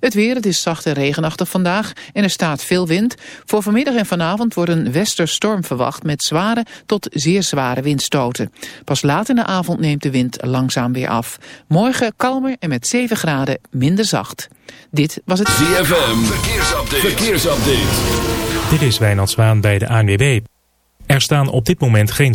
Het weer, het is zacht en regenachtig vandaag en er staat veel wind. Voor vanmiddag en vanavond wordt een westerstorm verwacht met zware tot zeer zware windstoten. Pas laat in de avond neemt de wind langzaam weer af. Morgen kalmer en met 7 graden minder zacht. Dit was het ZFM, verkeersupdate. verkeersupdate. Dit is Wijnand Zwaan bij de ANWB. Er staan op dit moment geen...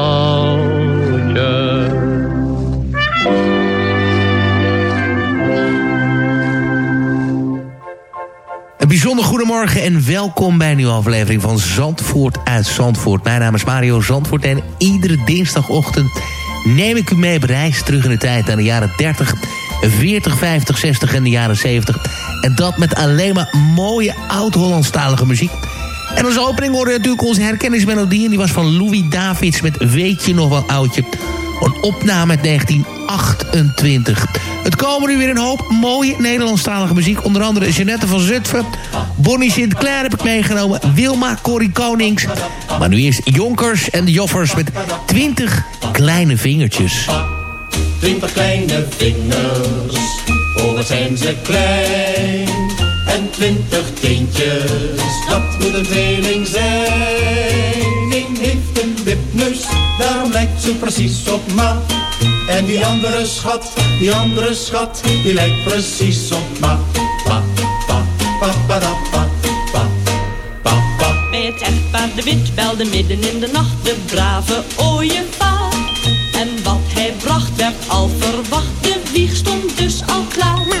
Bijzonder goedemorgen en welkom bij een nieuwe aflevering van Zandvoort uit Zandvoort. Mijn naam is Mario Zandvoort en iedere dinsdagochtend neem ik u mee op reis terug in de tijd naar de jaren 30, 40, 50, 60 en de jaren 70. En dat met alleen maar mooie oud-Hollandstalige muziek. En als opening hoorde je natuurlijk onze herkenningsmelodie en die was van Louis Davids met Weet je nog wel oudje. Een opname uit 1928. Het komen nu weer een hoop mooie Nederlandstalige muziek. Onder andere Jeanette van Zutphen. Bonnie Sinclair heb ik meegenomen. Wilma Corrie Konings. Maar nu eerst Jonkers en de Joffers met 20 kleine vingertjes. Twintig kleine vingers, oh wat zijn ze klein. En twintig teentjes, dat moet een tweeling zijn. Eén heeft een wipneus, daarom lijkt ze precies op ma. En die andere schat, die andere schat, die lijkt precies op ma. Pa, pa, pa, pa, pa, pa, pa, pa. Bij het echtpaar de wit belde midden in de nacht de brave ooievaar. En wat hij bracht werd al verwacht, de wieg stond dus al klaar.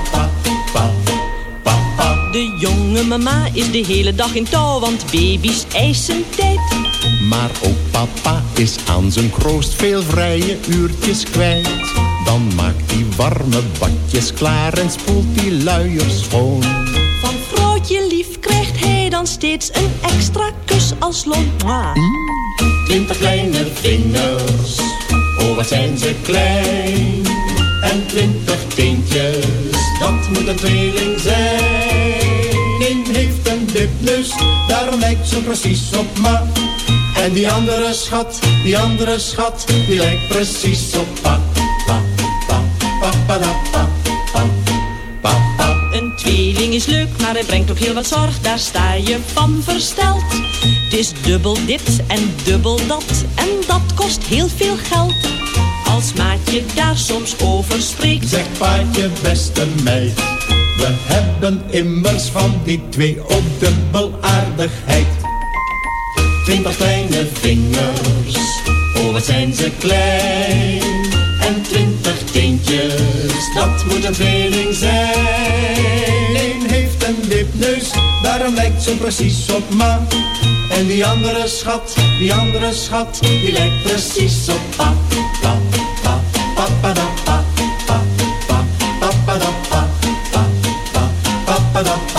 jonge mama is de hele dag in touw, want baby's eisen tijd. Maar ook papa is aan zijn kroost veel vrije uurtjes kwijt. Dan maakt die warme badjes klaar en spoelt die luiers schoon. Van vrouwtje lief krijgt hij dan steeds een extra kus als loon. Twintig kleine vingers, oh wat zijn ze klein. En twintig teentjes, dat moet een tweeling zijn. Eén heeft een wipneus, daarom lijkt ze precies op ma. En die andere schat, die andere schat, die lijkt precies op pa. Pa, pa, pa, pa, da, pa, pa, pa, pa. Een tweeling is leuk, maar hij brengt ook heel wat zorg. Daar sta je van versteld. Het is dubbel dit en dubbel dat. En dat kost heel veel geld. Als maatje daar soms over spreekt. Zeg paatje, beste meid, we hebben immers van die twee ook dubbel aardigheid. Twintig kleine vingers, oh wat zijn ze klein. En twintig teentjes, dat moet een tweeling zijn. Eén heeft een wipneus, daarom lijkt ze precies op ma. En die andere schat, die andere schat, die lijkt precies op pa. Pa, pa, pa, pa, pa, pa,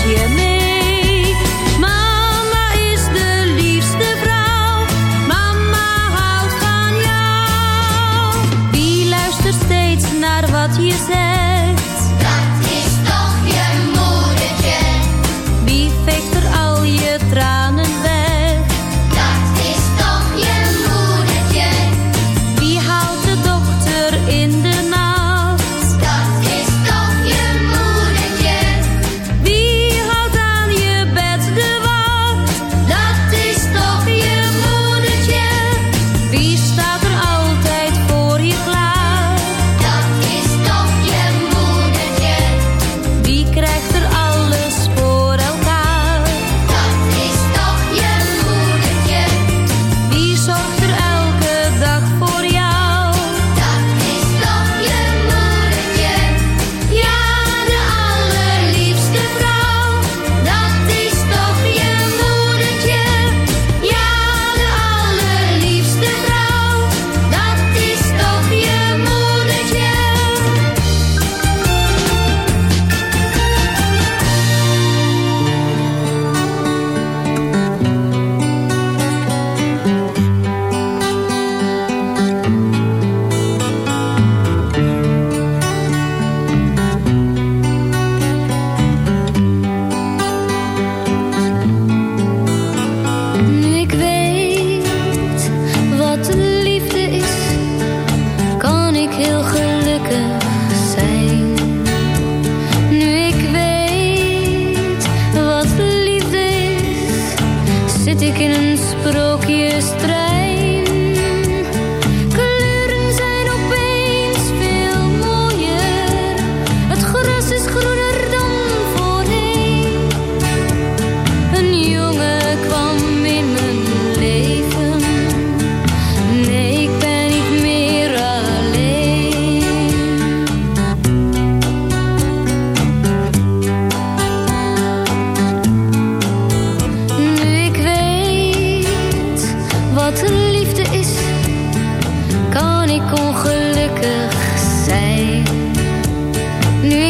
altijd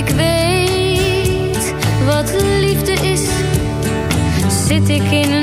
ik weet wat liefde is, zit ik in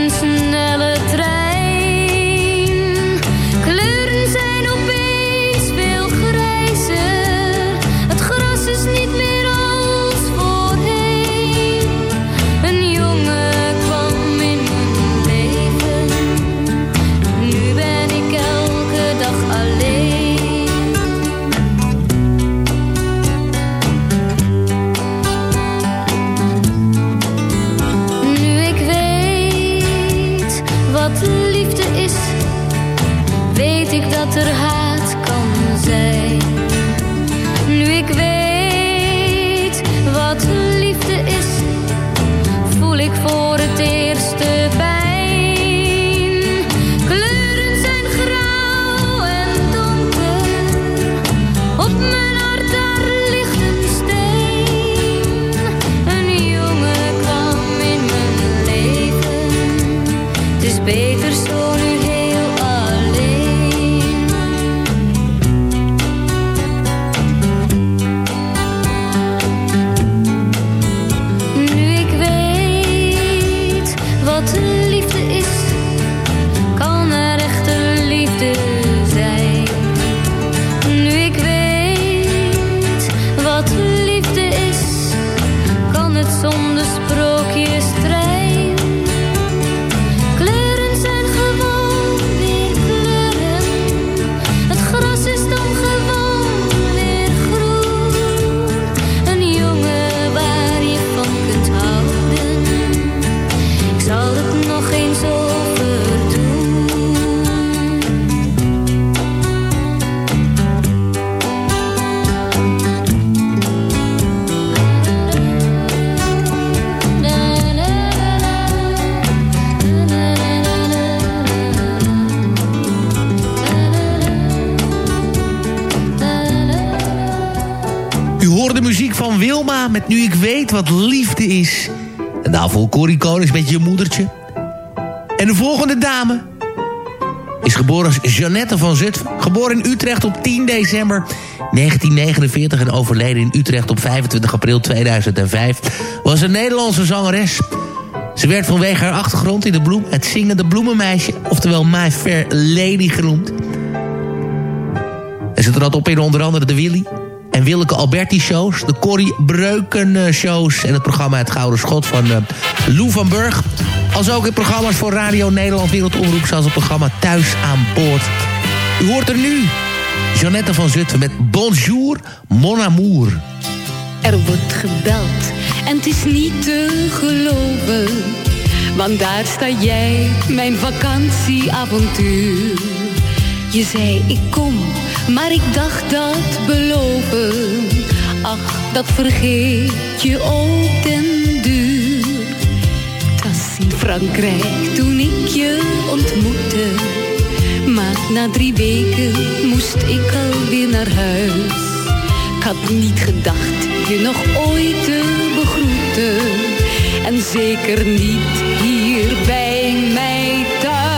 weet wat liefde is. En daarvoor Corrie Konings met je moedertje. En de volgende dame is geboren als Jeannette van Zutphen. Geboren in Utrecht op 10 december 1949 en overleden in Utrecht op 25 april 2005. Was een Nederlandse zangeres. Ze werd vanwege haar achtergrond in de bloem het zingende bloemenmeisje, oftewel My Fair Lady genoemd. En ze trad op in onder andere de Willy en Willeke Alberti shows, de Corrie Breuken eh, en het programma Het Gouden Schot van eh, Lou van Burg. Als ook in programma's voor Radio Nederland Wereldomroep, zoals het programma Thuis aan Boord. U hoort er nu Jeannette van Zutphen met Bonjour Mon Amour. Er wordt gebeld en het is niet te geloven. Want daar sta jij, mijn vakantieavontuur. Je zei ik kom, maar ik dacht dat beloven. Ach, dat vergeet je ook den duur. Het in Frankrijk toen ik je ontmoette. Maar na drie weken moest ik alweer naar huis. Ik had niet gedacht je nog ooit te begroeten. En zeker niet hier bij mij thuis.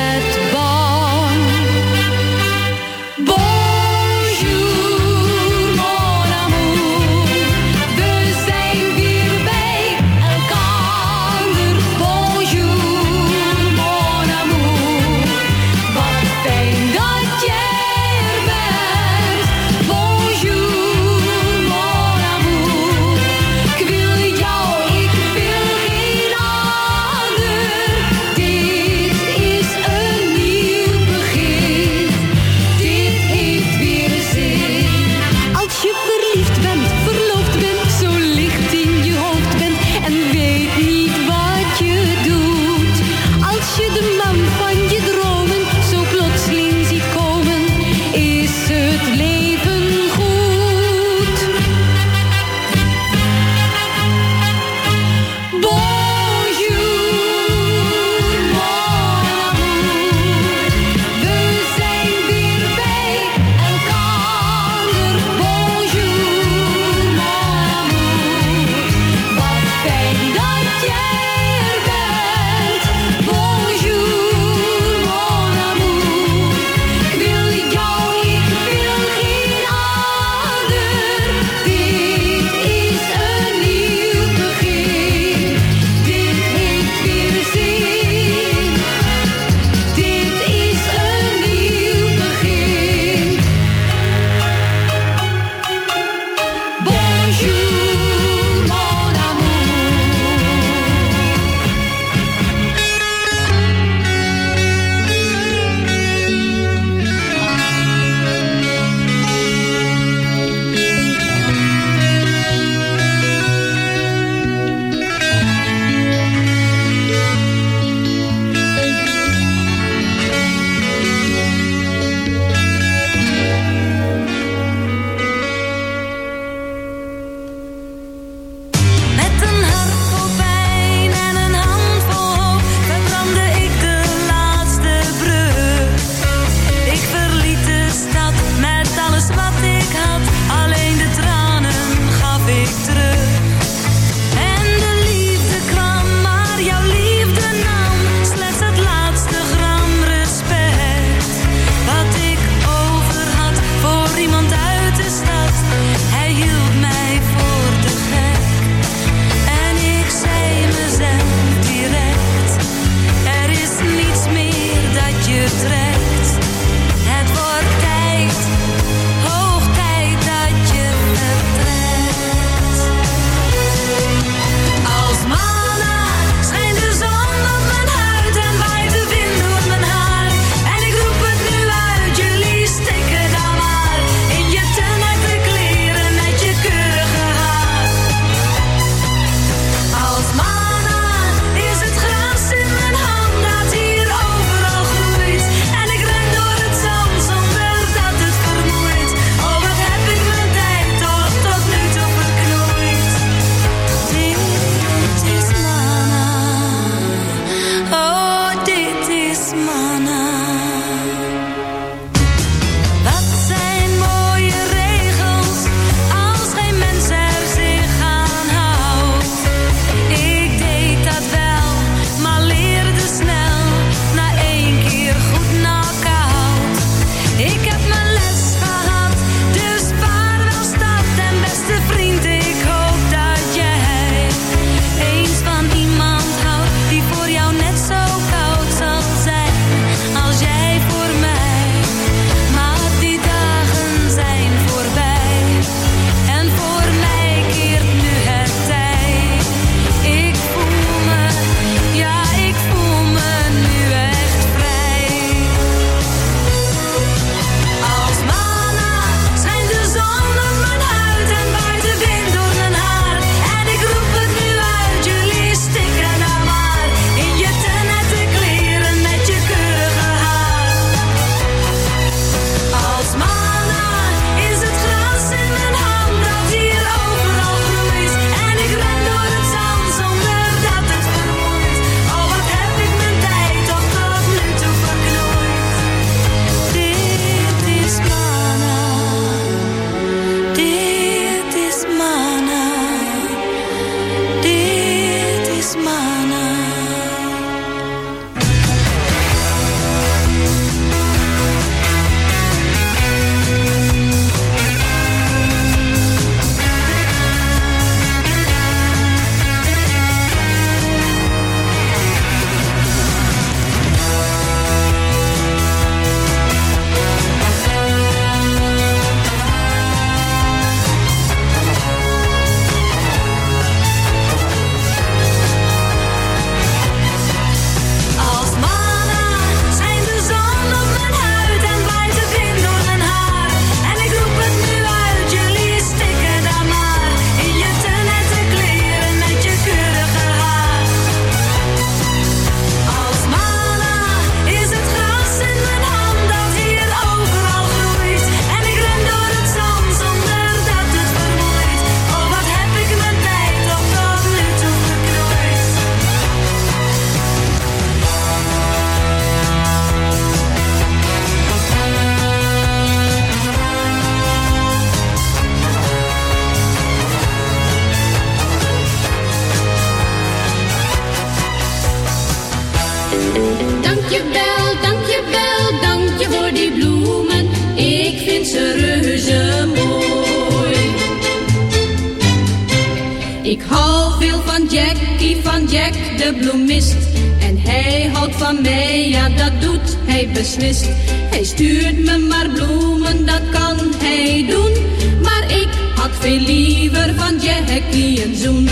Jackie een zoen.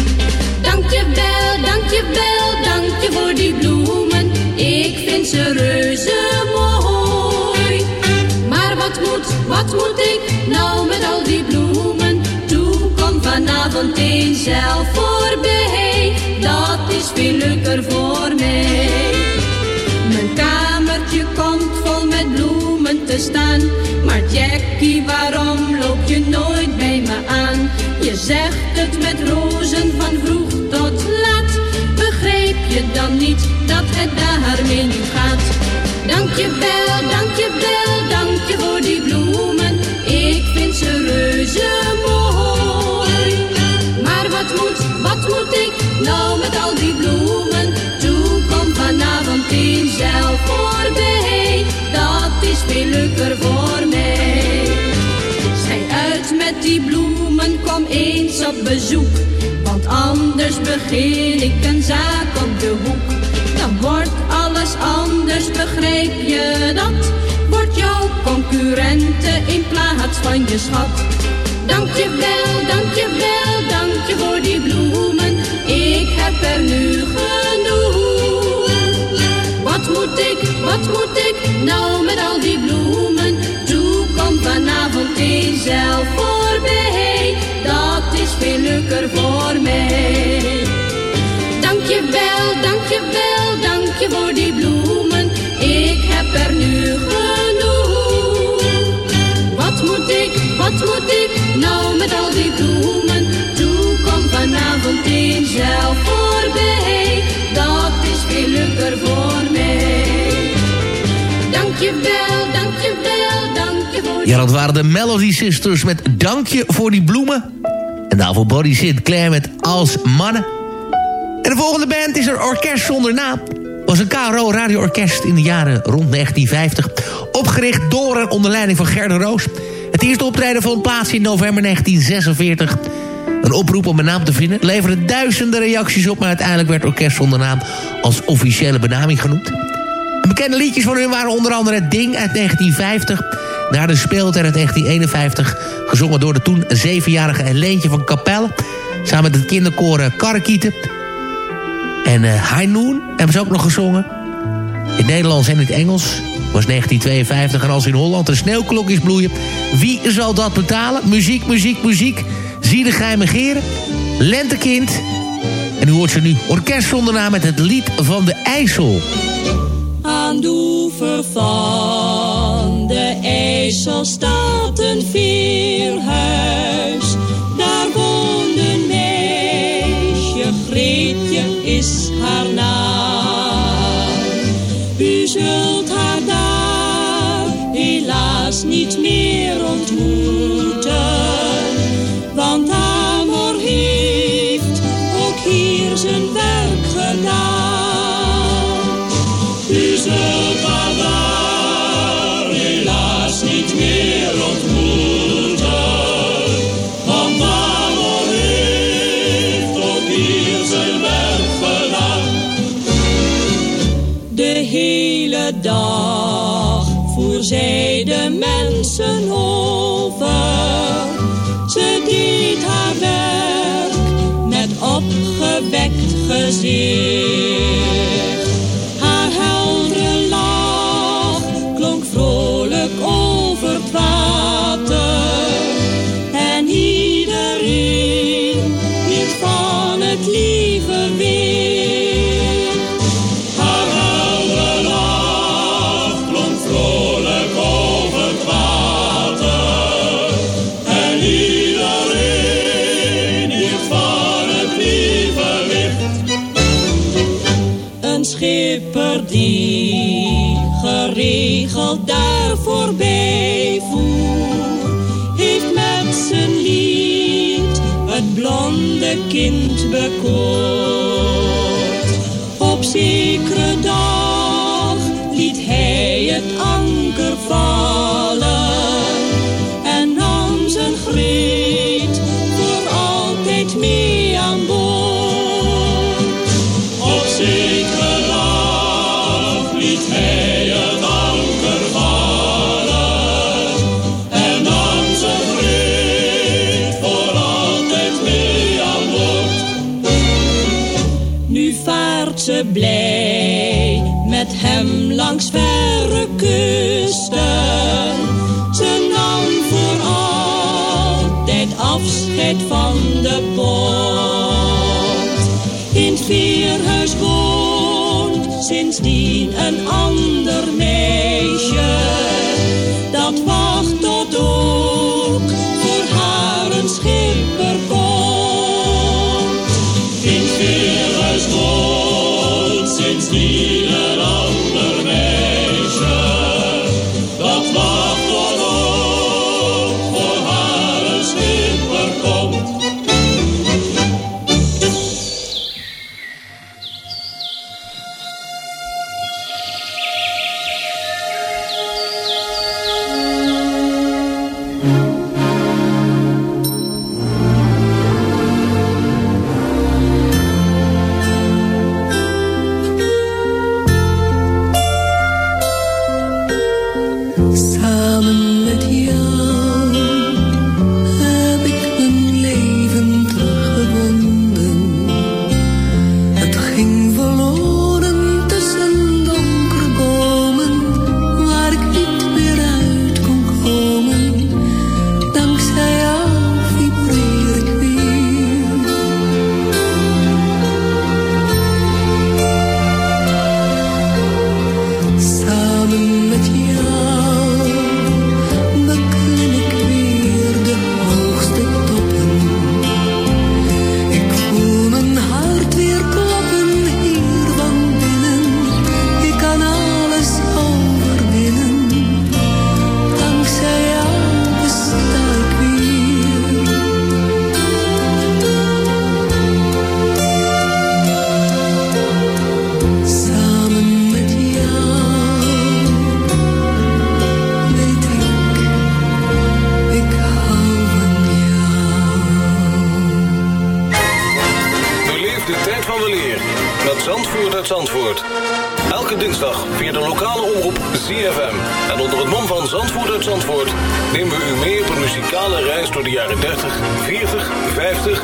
Dankjewel, dankjewel, dankje voor die bloemen. Ik vind ze reuze mooi. Maar wat moet, wat moet ik nou met al die bloemen? Toe kom vanavond eens zelf voorbij. Dat is veel leuker voor mij. Mijn kamertje komt vol met bloemen te staan. Maar Jackie, waarom loop je nooit bij me aan? Je zegt het met rozen van vroeg tot laat. Begreep je dan niet dat het daarmee niet gaat? Dankjewel, dankjewel, dankje voor die bloemen. Ik vind ze reuze mooi. Maar wat moet, wat moet ik nou met al die bloemen? Toe kom vanavond eens zelf voorbij. Dat is veel leuker voor die bloemen, kom eens op bezoek. Want anders begin ik een zaak op de hoek. Dan wordt alles anders, begrijp je dat? Wordt jouw concurrente in plaats van je schat. Dankjewel, dankjewel, dankje voor die bloemen. Ik heb er nu genoeg. Wat moet ik, wat moet ik nou met al die bloemen? Toe kom vanavond eens zelf. Dat is veel leuker voor mij. Dankjewel, dankjewel, dankje voor die bloemen. Ik heb er nu genoeg. Wat moet ik, wat moet ik nou met al die bloemen? Toe kom vanavond eens zelf voorbij. Dat is leuker voor mij. Dankjewel, dankjewel, dankje voor Ja, dat waren de Melody Sisters met Dankje voor die bloemen. En daarvoor Body Sinclair met Als Mannen. En de volgende band is er Orkest Zonder Naam. was een KRO radioorkest in de jaren rond 1950. Opgericht door en onder leiding van Gerda Roos. Het eerste optreden vond plaats in november 1946. Een oproep om een naam te vinden leverde duizenden reacties op... maar uiteindelijk werd Orkest Zonder Naam als officiële benaming genoemd. Bekende liedjes van hun waren onder andere Het Ding uit 1950... Naar de speeltuin uit 1951, gezongen door de toen zevenjarige Helentje van Capelle... samen met het kinderkoor Karrekieten. En uh, High Noon hebben ze ook nog gezongen. In Nederlands en in het Engels was 1952. En als in Holland de sneeuwklokjes bloeien... wie zal dat betalen? Muziek, muziek, muziek. Zie de geheime geren. Lentekind. En u hoort ze nu orkest zonder naam met het lied van de IJssel. Aan de IJssel staat een veerhuis. Daar woont een meisje, Greetje is haar naam. U zult haar daar helaas niet meer así. kind bekoort. Op zekere dag liet hij het anker vallen. Langs verre kusten. Ze nam voor altijd afscheid van de boot. In het veerhuis woont sindsdien een ander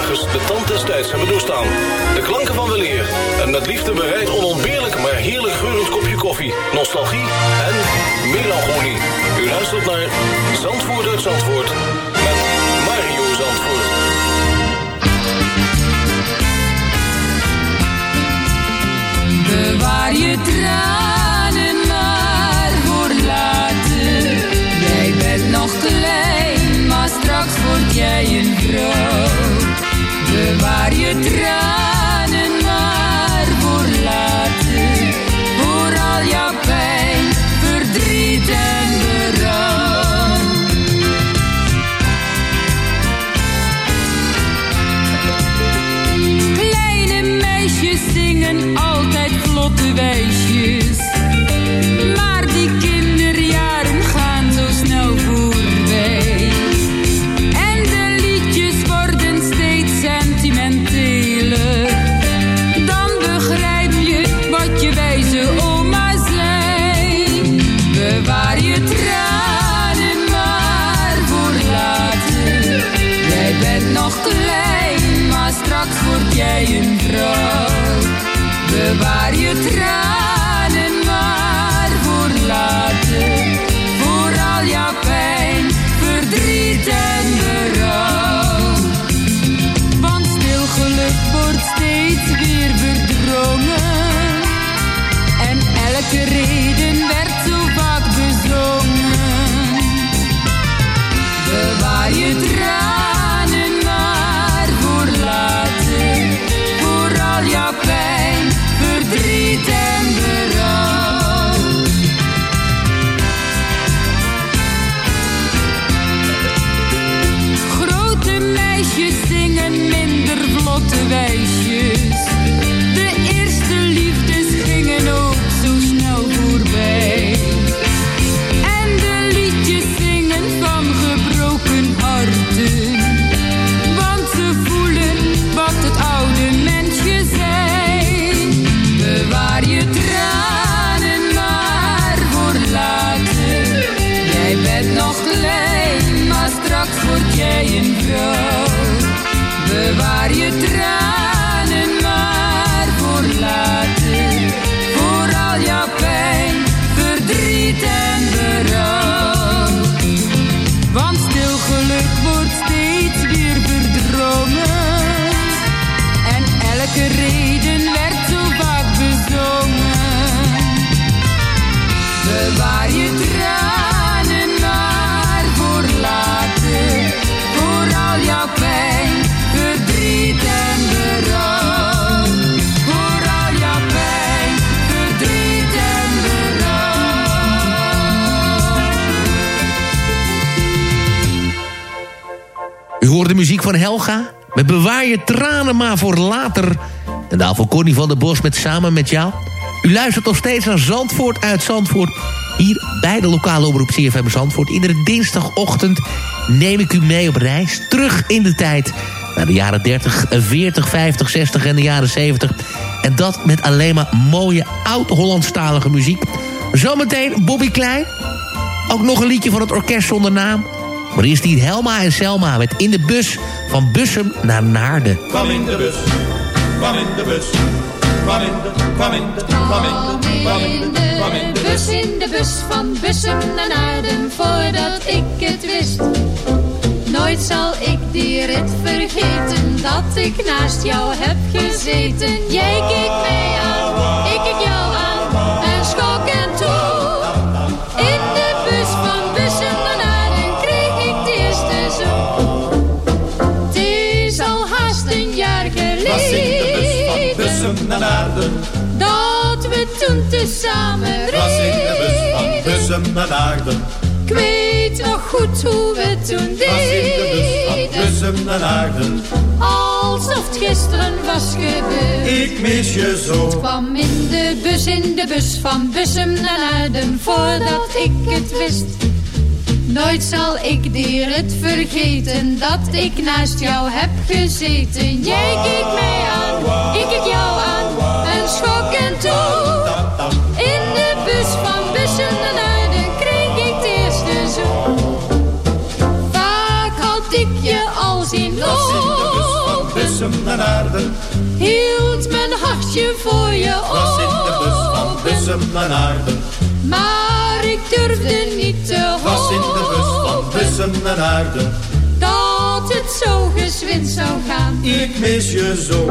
De tand des tijds hebben doorstaan. De klanken van weleer en met liefde bereid onontbeerlijk maar heerlijk geurend kopje koffie, nostalgie en melancholie. U luistert naar Zandvoort uit Zandvoort met Mario Zandvoort. Bewaar je tranen maar voor later. Jij bent nog klein, maar straks word jij een Bewaar je tranen maar voor later. Voor al jouw pijn, verdriet en berouw. Kleine meisjes zingen altijd vlotte wijsjes. Helga. Met bewaar je tranen maar voor later. En daarvoor Connie van der Bos met Samen met jou. U luistert nog steeds naar Zandvoort uit Zandvoort. Hier bij de lokale omroep CFM Zandvoort. Iedere dinsdagochtend neem ik u mee op reis. Terug in de tijd. Naar de jaren 30, 40, 50, 60 en de jaren 70. En dat met alleen maar mooie oud-Hollandstalige muziek. Zometeen Bobby Klein. Ook nog een liedje van het orkest zonder naam. Maar eerst die Helma en Selma met In de Bus van Bussum naar Naarden. Kwam in de bus, kwam in de bus, kwam in de, kwam in de, kwam in de, kwam in de, kwam in de bus in de bus van Bussum naar Naarden voordat ik het wist. Nooit zal ik die rit vergeten dat ik naast jou heb gezeten. Jij keek mij aan, ik keek jou toen tezamen Was in de bus van. Bussum naar Naarden. Ik weet nog goed hoe we toen Was in de bus van deden. Bussum naar. Alsof het gisteren was gebeurd. Ik mis je zo. kwam in de bus, in de bus van Bussum naar Naarden voordat ik het wist. Nooit zal ik die rit vergeten dat ik naast jou heb gezeten. Jij keek mij aan, ik keek jou aan en schok en toe. Hield mijn hartje voor je Was in de bus van. Bussum naar Naarden. Maar ik durfde niet te Was in de bus van hopen Bussum naar Naarden. dat het zo gezwind zou gaan. Ik mis je zo.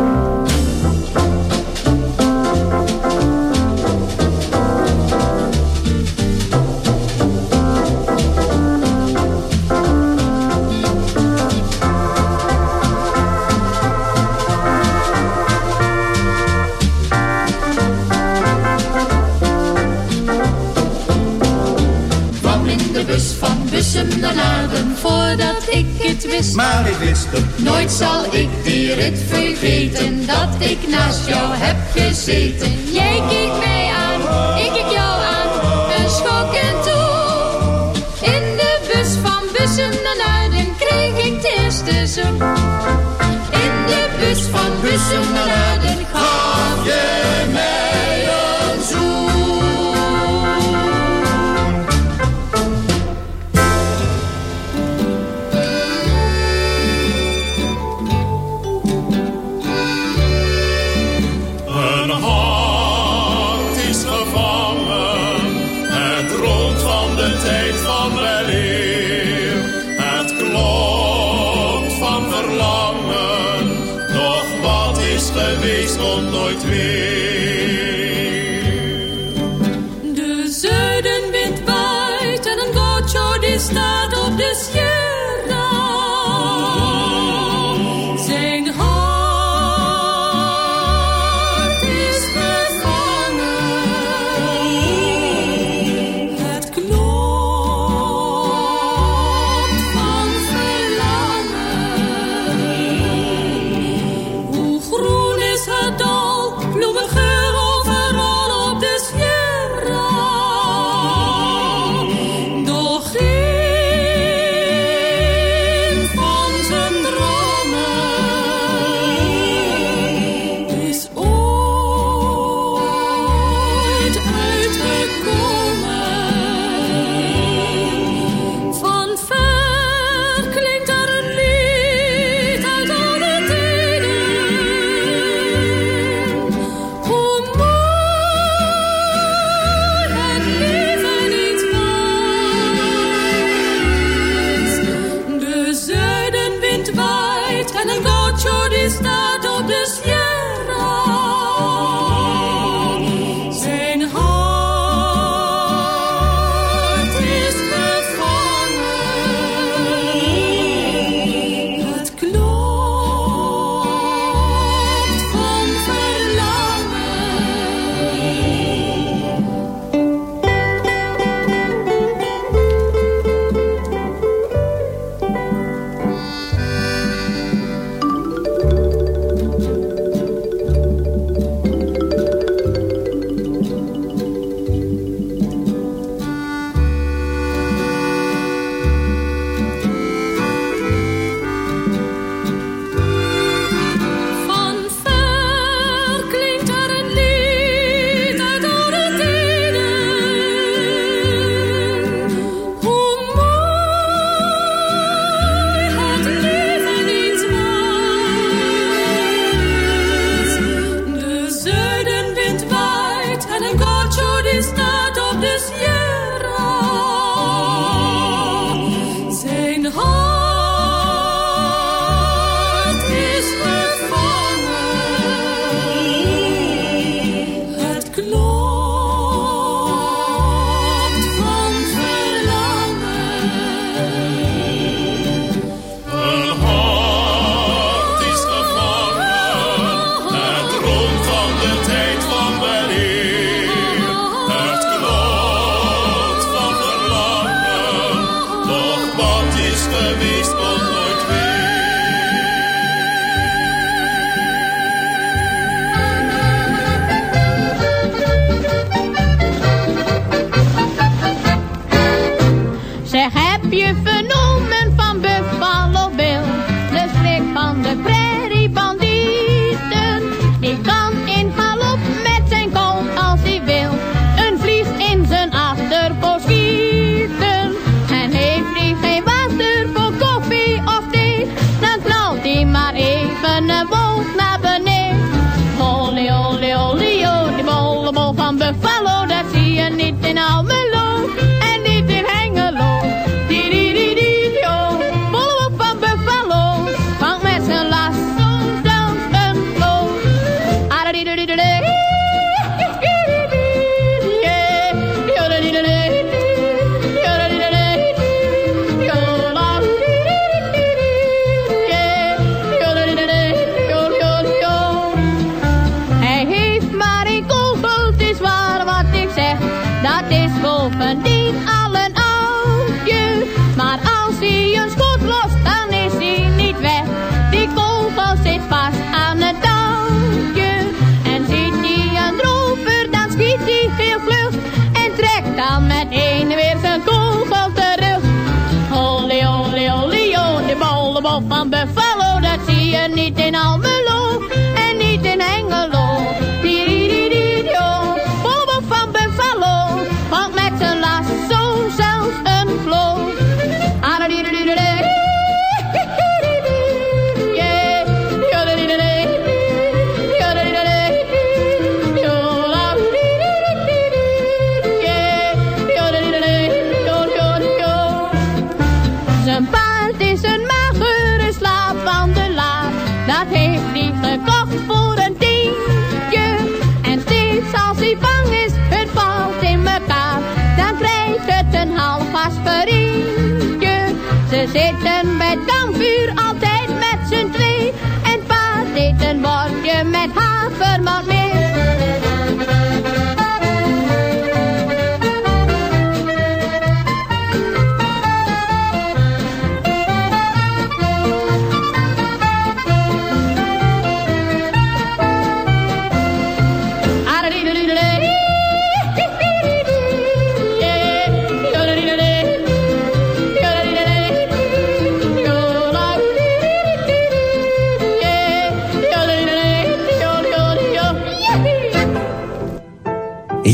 Wist. Maar ik wist het. Nooit zal ik die rit vergeten dat ik naast jou heb gezeten. Jij keek mij aan, ik keek jou aan en schok en toe. In de bus van Bussum naar Naarden kreeg ik de eerste zoen. In de bus van Bussum naar Naarden gaf je mij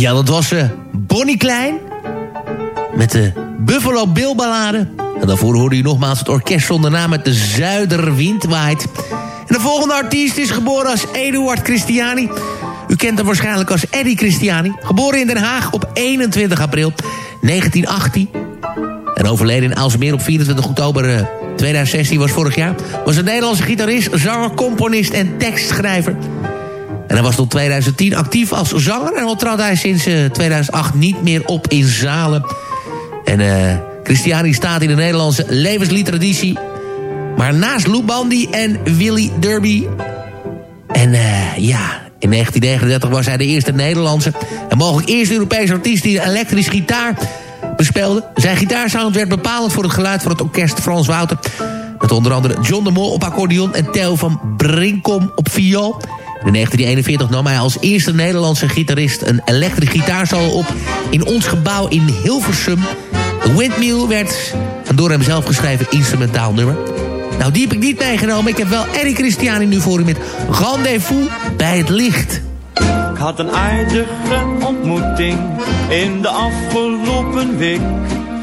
Ja, dat was uh, Bonnie Klein. Met de Buffalo Bill ballade. En daarvoor hoorde u nogmaals het orkest zonder naam met de Zuiderwind waait. En de volgende artiest is geboren als Eduard Christiani. U kent hem waarschijnlijk als Eddie Christiani. Geboren in Den Haag op 21 april 1918. En overleden in Aalsmeer op 24 oktober uh, 2016 was vorig jaar. Was een Nederlandse gitarist, zanger, componist en tekstschrijver. En hij was tot 2010 actief als zanger. En al trad hij sinds uh, 2008 niet meer op in zalen. En uh, Christiani staat in de Nederlandse levensliedtraditie. Maar naast Lou Bandy en Willy Derby... En uh, ja, in 1939 was hij de eerste Nederlandse... en mogelijk eerste Europese artiest die een elektrische gitaar bespeelde. Zijn gitaarsound werd bepalend voor het geluid van het orkest Frans Wouter... met onder andere John de Mol op accordeon... en Theo van Brinkom op viool... In 1941 nam hij als eerste Nederlandse gitarist een elektrische gitaarsolo op in ons gebouw in Hilversum. The Windmill werd een door hem zelf geschreven instrumentaal nummer. Nou, die heb ik niet meegenomen. Ik heb wel Eddie Christiani nu voor u met Rendezvous bij het licht. Ik had een aardige ontmoeting in de afgelopen week.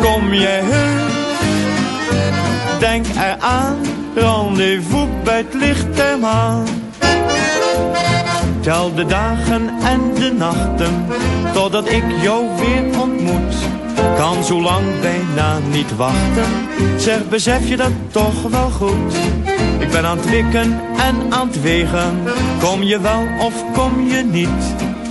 kom jij heus, denk eraan. Rendezvous bij het licht der maan. Tel de dagen en de nachten, totdat ik jou weer ontmoet. Kan zo lang bijna niet wachten, zeg besef je dat toch wel goed. Ik ben aan het wikken en aan het wegen, kom je wel of kom je niet?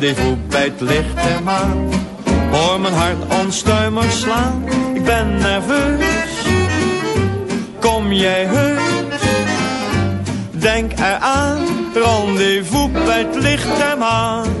Rendezvous bij het licht der maan. Hoor mijn hart onstuimig slaan, ik ben nerveus. Kom jij heus? Denk eraan, rendezvous bij het licht der maan.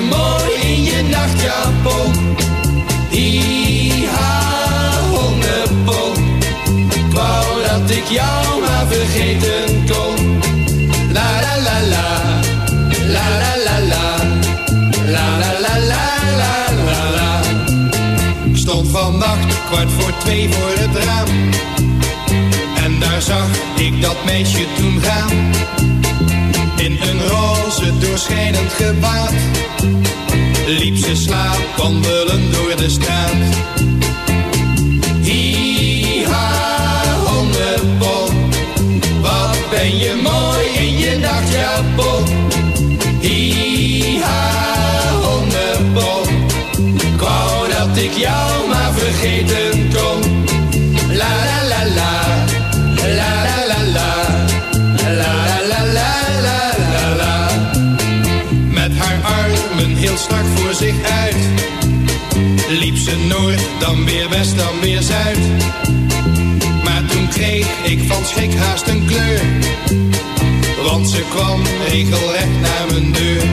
kwart voor twee voor het raam. En daar zag ik dat meisje toen gaan. In een roze doorschijnend gewaad. Liep ze slaap wandelen door de straat. Ze noord, dan weer west, dan weer zuid. Maar toen kreeg ik van schrik haast een kleur. Want ze kwam regelrecht naar mijn deur.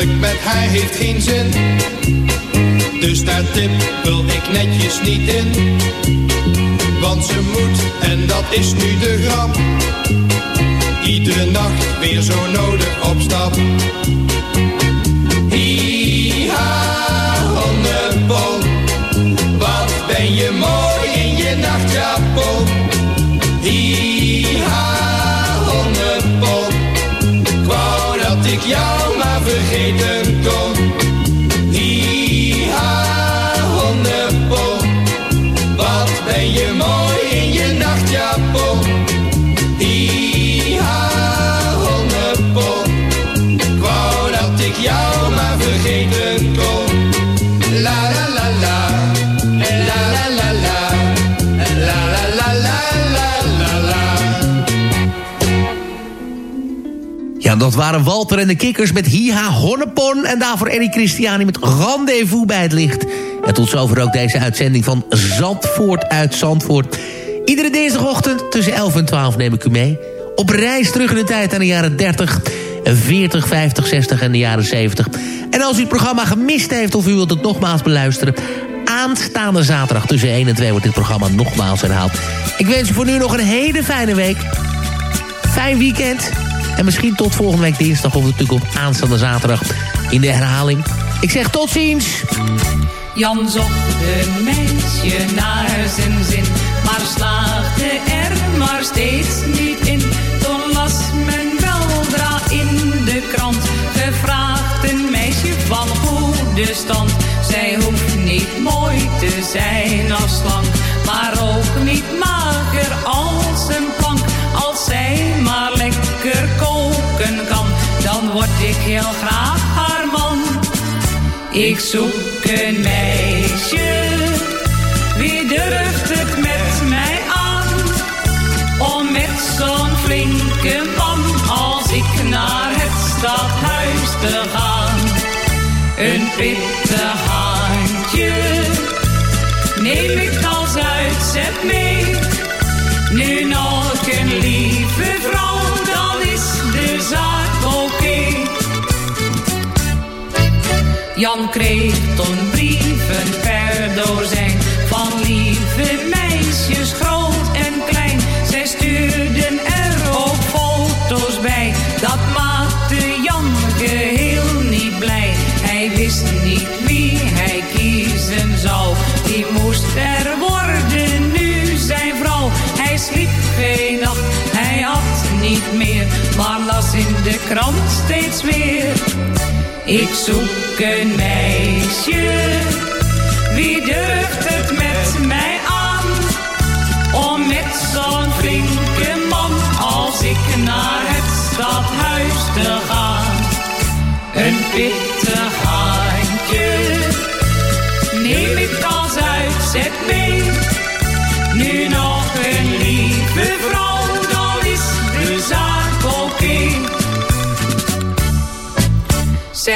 Huwelijk met haar heeft geen zin. Dus daar tippel ik netjes niet in. Want ze moet, en dat is nu de grap. Iedere nacht weer zo nodig op stap. Hi-ha, hondenpop. Wat ben je mooi in je nachtjapon. Hi-ha, hondenpop. Ik dat ik jou vergeten kon. Hi-ha, hondenpop. Wat ben je mooi in je nachtjapon. Hi-ha, hondenpop. Ik wou dat ik jou maar vergeten kon. La la la la. La la la la. La Ja, dat waren Walter en de Kikkers met Hiha Honnepon... en daarvoor Eddie Christiani met Rendezvous bij het licht. En tot zover ook deze uitzending van Zandvoort uit Zandvoort. Iedere dinsdagochtend tussen 11 en 12 neem ik u mee op reis terug in de tijd aan de jaren 30, 40, 50, 60 en de jaren 70. En als u het programma gemist heeft of u wilt het nogmaals beluisteren... aanstaande zaterdag tussen 1 en 2 wordt dit programma nogmaals herhaald. Ik wens u voor nu nog een hele fijne week. Fijn weekend. En misschien tot volgende week dinsdag of natuurlijk op aanstaande zaterdag in de herhaling. Ik zeg tot ziens. Jan zocht een meisje naar zijn zin, maar slaagde er maar steeds niet in. Toen las men weldra in de krant, gevraagd een meisje van goede stand. Zij hoeft niet mooi te zijn als slank, maar ook niet mager als een plank. Als zij maar heel graag haar man. Ik zoek een meisje, wie durft het met mij aan? Om met zo'n flinke man als ik naar het stadhuis te gaan. Een pittig handje, neem ik als uitzet mee. Jan kreeg toen brieven per dozijn van lieve meisjes, groot en klein. Zij stuurden er ook foto's bij, dat maakte Jan geheel niet blij. Hij wist niet wie hij kiezen zou, die moest er worden nu zijn vrouw. Hij sliep geen nacht, hij had niet meer, maar las in de krant steeds weer. Ik zoek een meisje, wie durft het met mij aan? Om met zo'n flinke man als ik naar het stadhuis te gaan. Een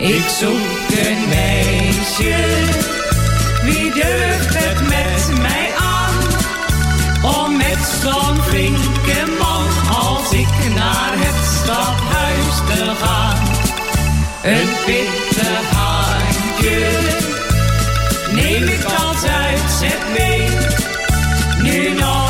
Ik zoek een meisje, wie durft het met mij aan? Om met zo'n flinke man als ik naar het stadhuis te gaan. Een pittig handje, neem ik als uitzet mee. Nu nog